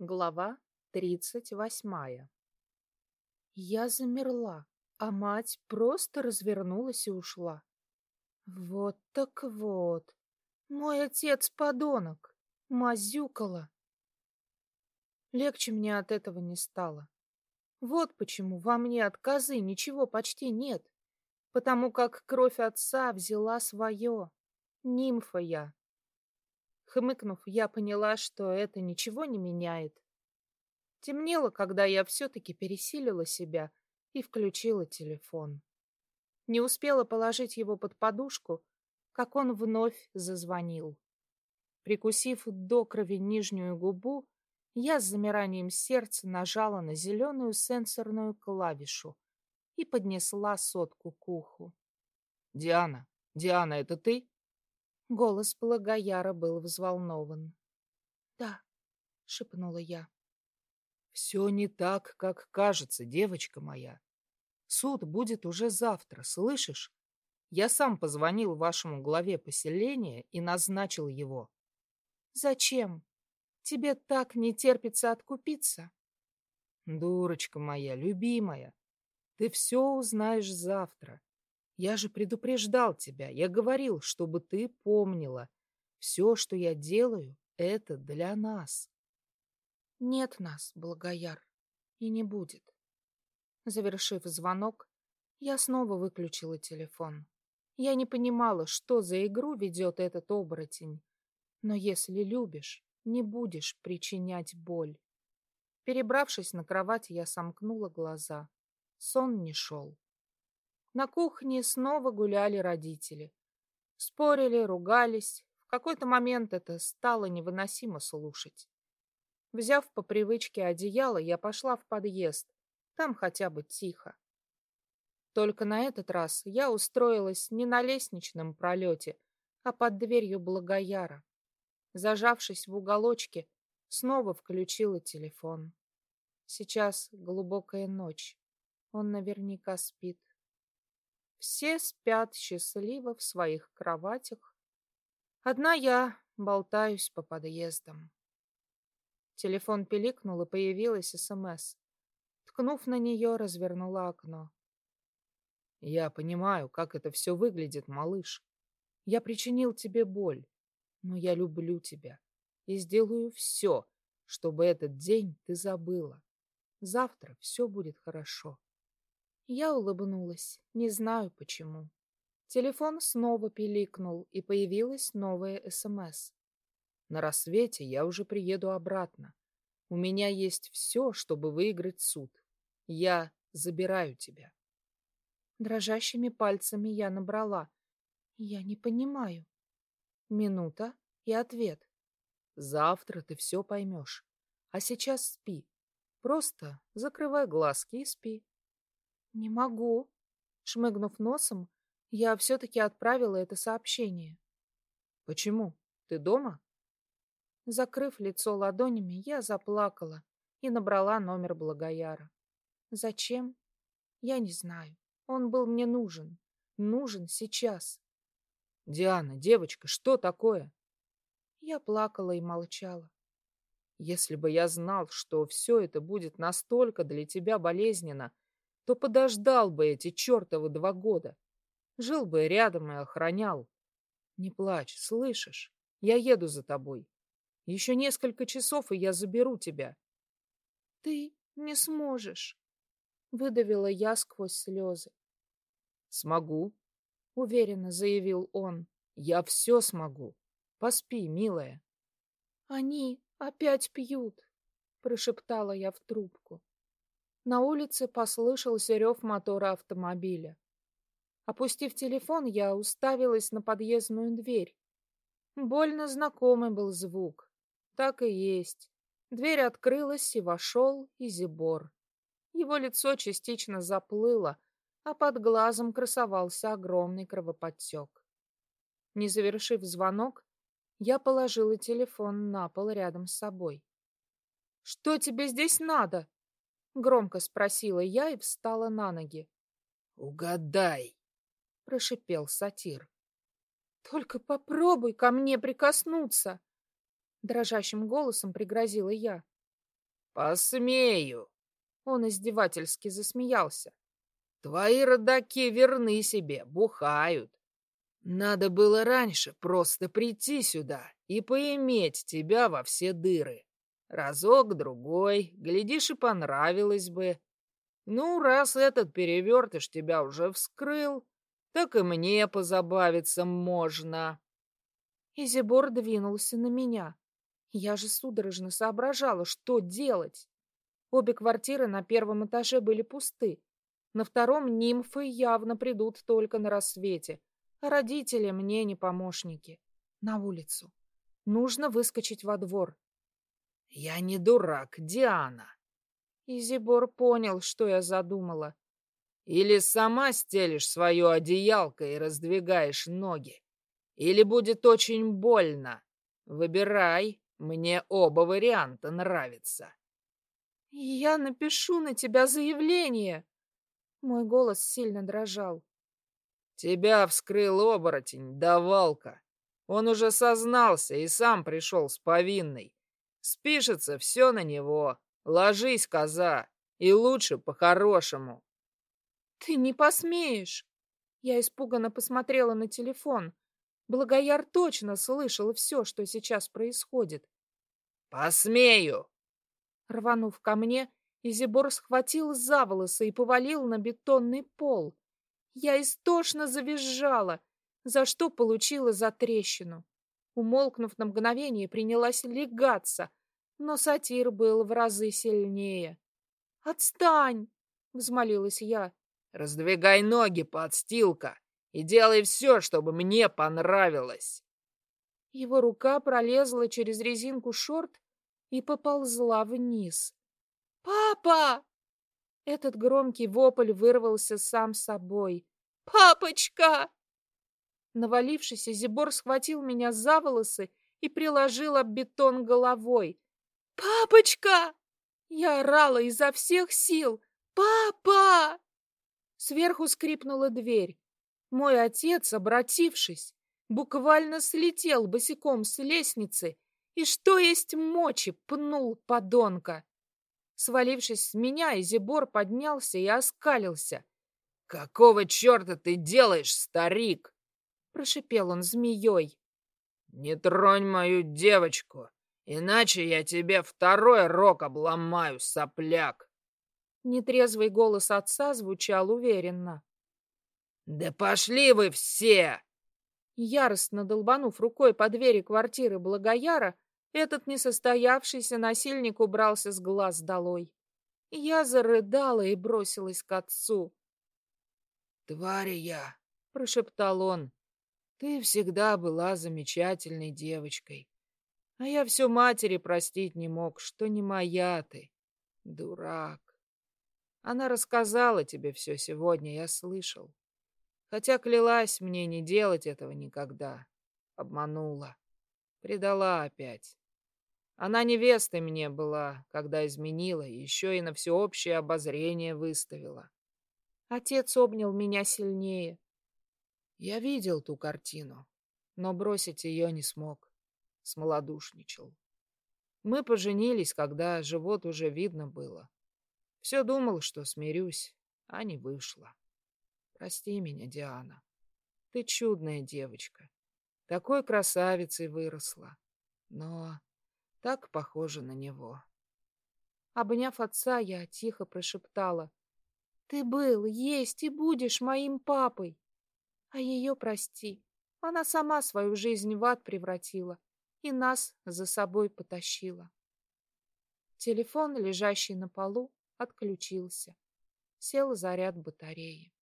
Глава тридцать восьмая Я замерла, а мать просто развернулась и ушла. Вот так вот. Мой отец подонок. Мазюкала. Легче мне от этого не стало. Вот почему во мне от козы ничего почти нет. Потому как кровь отца взяла свое. Нимфа я. Хмыкнув, я поняла, что это ничего не меняет. Темнело, когда я все-таки пересилила себя и включила телефон. Не успела положить его под подушку, как он вновь зазвонил. Прикусив до крови нижнюю губу, я с замиранием сердца нажала на зеленую сенсорную клавишу и поднесла сотку к уху. «Диана, Диана, это ты?» Голос Благояра был взволнован. «Да», — шепнула я. «Все не так, как кажется, девочка моя. Суд будет уже завтра, слышишь? Я сам позвонил вашему главе поселения и назначил его». «Зачем? Тебе так не терпится откупиться?» «Дурочка моя, любимая, ты все узнаешь завтра. Я же предупреждал тебя, я говорил, чтобы ты помнила. Все, что я делаю, это для нас. Нет нас, Благояр, и не будет. Завершив звонок, я снова выключила телефон. Я не понимала, что за игру ведет этот оборотень. Но если любишь, не будешь причинять боль. Перебравшись на кровать, я сомкнула глаза. Сон не шел. На кухне снова гуляли родители. Спорили, ругались. В какой-то момент это стало невыносимо слушать. Взяв по привычке одеяло, я пошла в подъезд. Там хотя бы тихо. Только на этот раз я устроилась не на лестничном пролете, а под дверью Благояра. Зажавшись в уголочке, снова включила телефон. Сейчас глубокая ночь. Он наверняка спит. Все спят счастливо в своих кроватях. Одна я болтаюсь по подъездам. Телефон пиликнул, и появилась СМС. Ткнув на нее, развернула окно. «Я понимаю, как это все выглядит, малыш. Я причинил тебе боль, но я люблю тебя и сделаю все, чтобы этот день ты забыла. Завтра все будет хорошо». Я улыбнулась, не знаю почему. Телефон снова пиликнул, и появилась новая СМС. На рассвете я уже приеду обратно. У меня есть все, чтобы выиграть суд. Я забираю тебя. Дрожащими пальцами я набрала. Я не понимаю. Минута и ответ. Завтра ты все поймешь. А сейчас спи. Просто закрывай глазки и спи. «Не могу». Шмыгнув носом, я все-таки отправила это сообщение. «Почему? Ты дома?» Закрыв лицо ладонями, я заплакала и набрала номер Благояра. Зачем? Я не знаю. Он был мне нужен. Нужен сейчас. «Диана, девочка, что такое?» Я плакала и молчала. «Если бы я знал, что все это будет настолько для тебя болезненно, то подождал бы эти чертовы два года. Жил бы рядом и охранял. Не плачь, слышишь? Я еду за тобой. Еще несколько часов, и я заберу тебя. Ты не сможешь, выдавила я сквозь слезы. Смогу, уверенно заявил он. Я все смогу. Поспи, милая. Они опять пьют, прошептала я в трубку. На улице послышался рев мотора автомобиля. Опустив телефон, я уставилась на подъездную дверь. Больно знакомый был звук. Так и есть. Дверь открылась, и вошел Изибор. Его лицо частично заплыло, а под глазом красовался огромный кровоподтек. Не завершив звонок, я положила телефон на пол рядом с собой. «Что тебе здесь надо?» Громко спросила я и встала на ноги. «Угадай!» — прошипел сатир. «Только попробуй ко мне прикоснуться!» Дрожащим голосом пригрозила я. Посмею. Он издевательски засмеялся. Твои родаки верны себе, бухают. Надо было раньше просто прийти сюда и поиметь тебя во все дыры. Разок-другой, глядишь, и понравилось бы. Ну, раз этот перевертыш тебя уже вскрыл, так и мне позабавиться можно. Изибор двинулся на меня. Я же судорожно соображала, что делать. Обе квартиры на первом этаже были пусты. На втором нимфы явно придут только на рассвете, а родители мне не помощники. На улицу. Нужно выскочить во двор. Я не дурак, Диана. Изибор понял, что я задумала. Или сама стелишь свое одеялко и раздвигаешь ноги. Или будет очень больно. Выбирай, мне оба варианта нравятся. Я напишу на тебя заявление. Мой голос сильно дрожал. Тебя вскрыл оборотень, давалка. Он уже сознался и сам пришел с повинной. Спишется все на него. Ложись, коза, и лучше по-хорошему. Ты не посмеешь. Я испуганно посмотрела на телефон. Благояр точно слышал все, что сейчас происходит. Посмею. Рванув ко мне, Изибор схватил за волосы и повалил на бетонный пол. Я истошно завизжала, за что получила за трещину. Умолкнув на мгновение, принялась легаться, но сатир был в разы сильнее. «Отстань!» — взмолилась я. «Раздвигай ноги, подстилка, и делай все, чтобы мне понравилось!» Его рука пролезла через резинку шорт и поползла вниз. «Папа!» Этот громкий вопль вырвался сам собой. «Папочка!» Навалившись, Зибор схватил меня за волосы и приложил об бетон головой. «Папочка!» Я орала изо всех сил. «Папа!» Сверху скрипнула дверь. Мой отец, обратившись, буквально слетел босиком с лестницы и, что есть мочи, пнул подонка. Свалившись с меня, Изибор поднялся и оскалился. «Какого черта ты делаешь, старик?» — прошипел он змеей. «Не тронь мою девочку, иначе я тебе второй рог обломаю, сопляк!» Нетрезвый голос отца звучал уверенно. «Да пошли вы все!» Яростно долбанув рукой по двери квартиры Благояра, этот несостоявшийся насильник убрался с глаз долой. Я зарыдала и бросилась к отцу. «Тварь я!» — прошептал он. «Ты всегда была замечательной девочкой. А я все матери простить не мог, что не моя ты, дурак. Она рассказала тебе все сегодня, я слышал. Хотя клялась мне не делать этого никогда. Обманула. Предала опять. Она невестой мне была, когда изменила, еще и на всеобщее обозрение выставила. Отец обнял меня сильнее. Я видел ту картину, но бросить ее не смог. Смолодушничал. Мы поженились, когда живот уже видно было. Все думал, что смирюсь, а не вышло. Прости меня, Диана. Ты чудная девочка. Такой красавицей выросла. Но так похоже на него. Обняв отца, я тихо прошептала. Ты был, есть и будешь моим папой. А ее прости. Она сама свою жизнь в ад превратила и нас за собой потащила. Телефон, лежащий на полу, отключился. Сел заряд батареи.